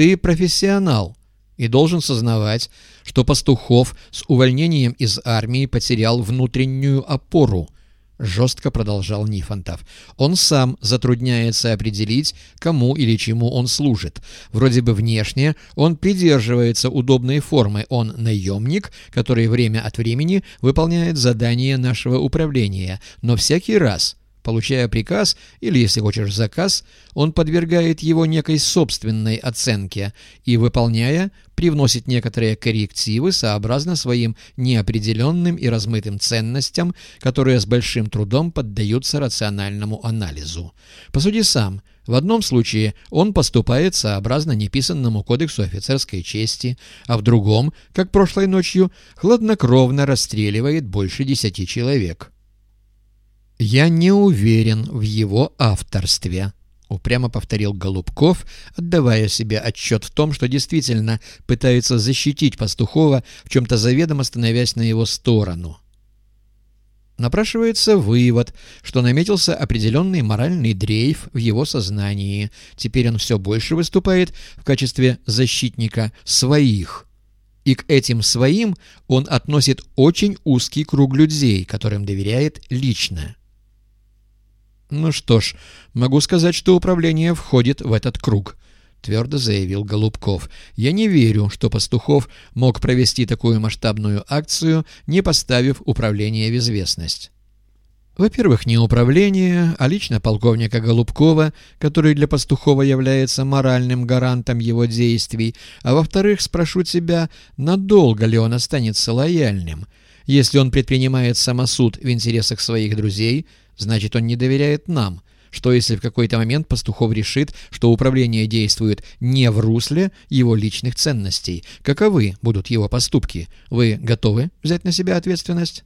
ты профессионал и должен сознавать, что Пастухов с увольнением из армии потерял внутреннюю опору – жестко продолжал Нифонтов. Он сам затрудняется определить, кому или чему он служит. Вроде бы внешне он придерживается удобной формы. Он наемник, который время от времени выполняет задания нашего управления, но всякий раз Получая приказ, или, если хочешь, заказ, он подвергает его некой собственной оценке и, выполняя, привносит некоторые коррективы сообразно своим неопределенным и размытым ценностям, которые с большим трудом поддаются рациональному анализу. Посуди сам. В одном случае он поступает сообразно неписанному кодексу офицерской чести, а в другом, как прошлой ночью, хладнокровно расстреливает больше десяти человек. «Я не уверен в его авторстве», — упрямо повторил Голубков, отдавая себе отчет в том, что действительно пытается защитить Пастухова, в чем-то заведомо становясь на его сторону. Напрашивается вывод, что наметился определенный моральный дрейф в его сознании. Теперь он все больше выступает в качестве защитника своих. И к этим своим он относит очень узкий круг людей, которым доверяет лично. «Ну что ж, могу сказать, что управление входит в этот круг», — твердо заявил Голубков. «Я не верю, что Пастухов мог провести такую масштабную акцию, не поставив управление в известность». Во-первых, не управление, а лично полковника Голубкова, который для Пастухова является моральным гарантом его действий, а во-вторых, спрошу тебя, надолго ли он останется лояльным. Если он предпринимает самосуд в интересах своих друзей, Значит, он не доверяет нам. Что если в какой-то момент Пастухов решит, что управление действует не в русле его личных ценностей? Каковы будут его поступки? Вы готовы взять на себя ответственность?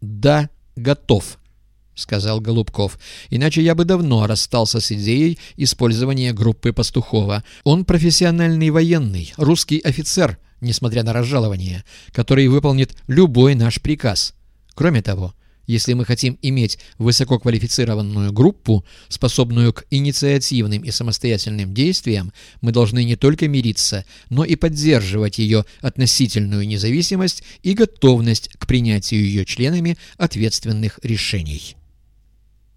Да, готов, сказал Голубков. Иначе я бы давно расстался с идеей использования группы Пастухова. Он профессиональный военный, русский офицер, несмотря на разжалование, который выполнит любой наш приказ. Кроме того, если мы хотим иметь высококвалифицированную группу, способную к инициативным и самостоятельным действиям, мы должны не только мириться, но и поддерживать ее относительную независимость и готовность к принятию ее членами ответственных решений.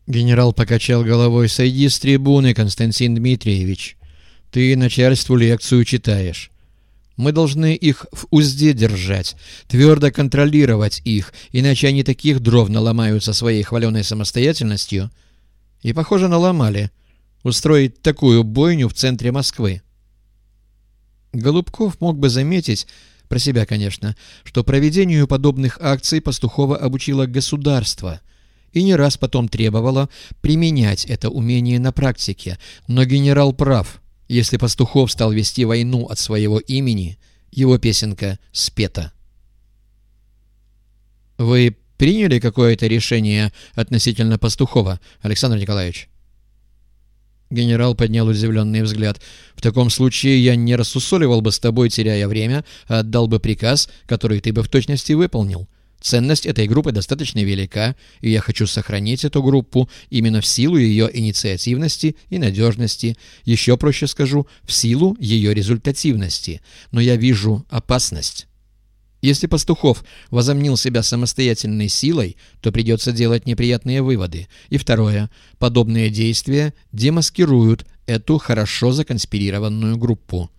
Генерал покачал головой. «Сойди с трибуны, Константин Дмитриевич. Ты начальству лекцию читаешь. Мы должны их в узде держать, твердо контролировать их, иначе они таких дров наломаются своей хваленой самостоятельностью. И, похоже, наломали. Устроить такую бойню в центре Москвы. Голубков мог бы заметить, про себя, конечно, что проведению подобных акций Пастухова обучило государство и не раз потом требовало применять это умение на практике, но генерал прав — если Пастухов стал вести войну от своего имени, его песенка спета. «Вы приняли какое-то решение относительно Пастухова, Александр Николаевич?» Генерал поднял удивленный взгляд. «В таком случае я не рассусоливал бы с тобой, теряя время, а отдал бы приказ, который ты бы в точности выполнил. Ценность этой группы достаточно велика, и я хочу сохранить эту группу именно в силу ее инициативности и надежности, еще проще скажу, в силу ее результативности. Но я вижу опасность. Если Пастухов возомнил себя самостоятельной силой, то придется делать неприятные выводы. И второе, подобные действия демаскируют эту хорошо законспирированную группу.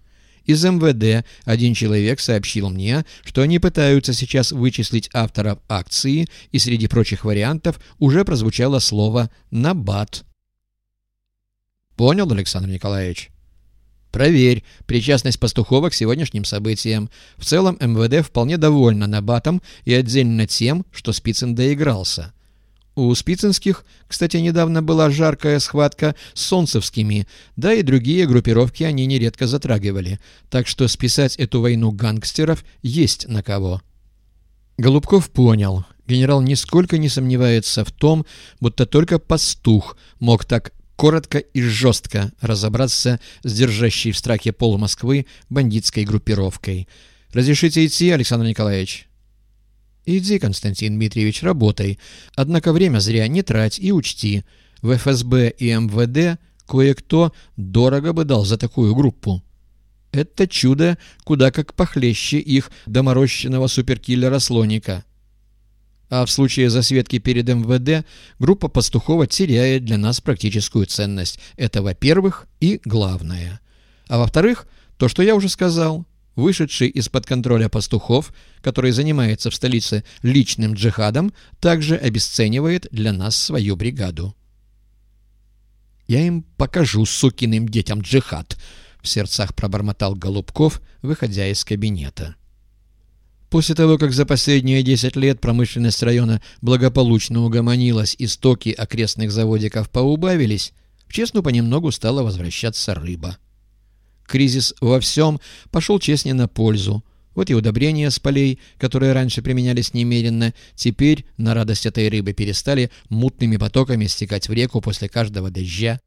Из МВД один человек сообщил мне, что они пытаются сейчас вычислить авторов акции, и среди прочих вариантов уже прозвучало слово «набат». Понял, Александр Николаевич? Проверь причастность Пастухова к сегодняшним событиям. В целом МВД вполне довольна Набатом и отдельно тем, что Спицын доигрался. У Спицынских, кстати, недавно была жаркая схватка с солнцевскими, да и другие группировки они нередко затрагивали, так что списать эту войну гангстеров есть на кого. Голубков понял. Генерал нисколько не сомневается в том, будто только пастух мог так коротко и жестко разобраться с держащей в страхе пол Москвы бандитской группировкой. «Разрешите идти, Александр Николаевич?» «Иди, Константин Дмитриевич, работай. Однако время зря не трать и учти. В ФСБ и МВД кое-кто дорого бы дал за такую группу». Это чудо куда как похлеще их доморощенного суперкиллера Слоника. А в случае засветки перед МВД группа Пастухова теряет для нас практическую ценность. Это во-первых и главное. А во-вторых, то, что я уже сказал, вышедший из-под контроля пастухов, который занимается в столице личным джихадом, также обесценивает для нас свою бригаду. «Я им покажу сукиным детям джихад», — в сердцах пробормотал Голубков, выходя из кабинета. После того, как за последние 10 лет промышленность района благополучно угомонилась и стоки окрестных заводиков поубавились, в Честну понемногу стала возвращаться рыба. Кризис во всем пошел честне на пользу. Вот и удобрения с полей, которые раньше применялись немеренно, теперь, на радость этой рыбы, перестали мутными потоками стекать в реку после каждого дождя.